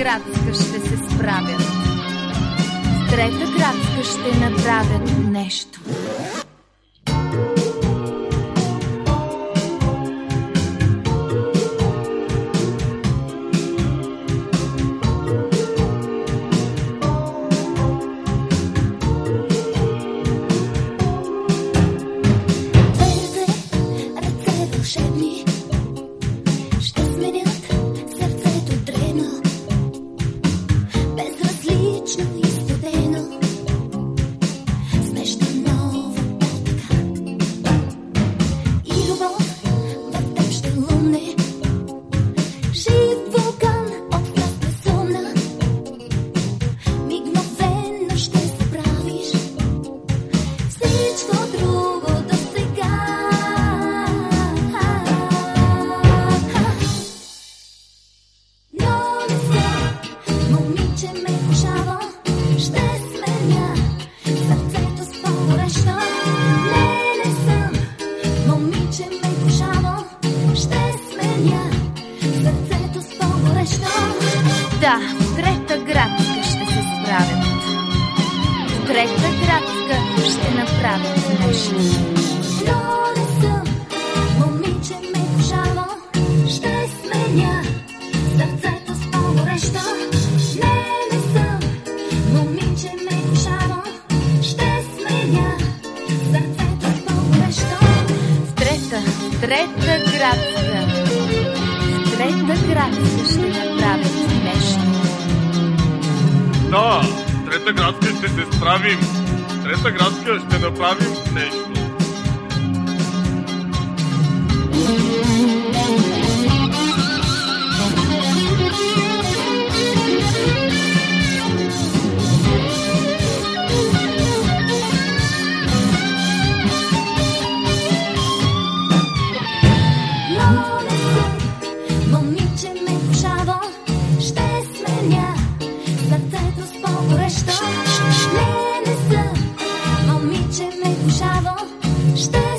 градска ще се справят. С трета градска ще направят нещо. Krishna. Да, в трета градска ще се справят. В трета градска ще направят нещо. Не съм момиче ме пожава, ще сменя сърцето с по-горещо. Не, не съм момиче ме пожава, ще сменя сърцето с по-горещо. В трета, в трета градска. В трета градска ще направят нещо. Трета градска ще се справим. Трета градска ще направим нещо. Stay. Je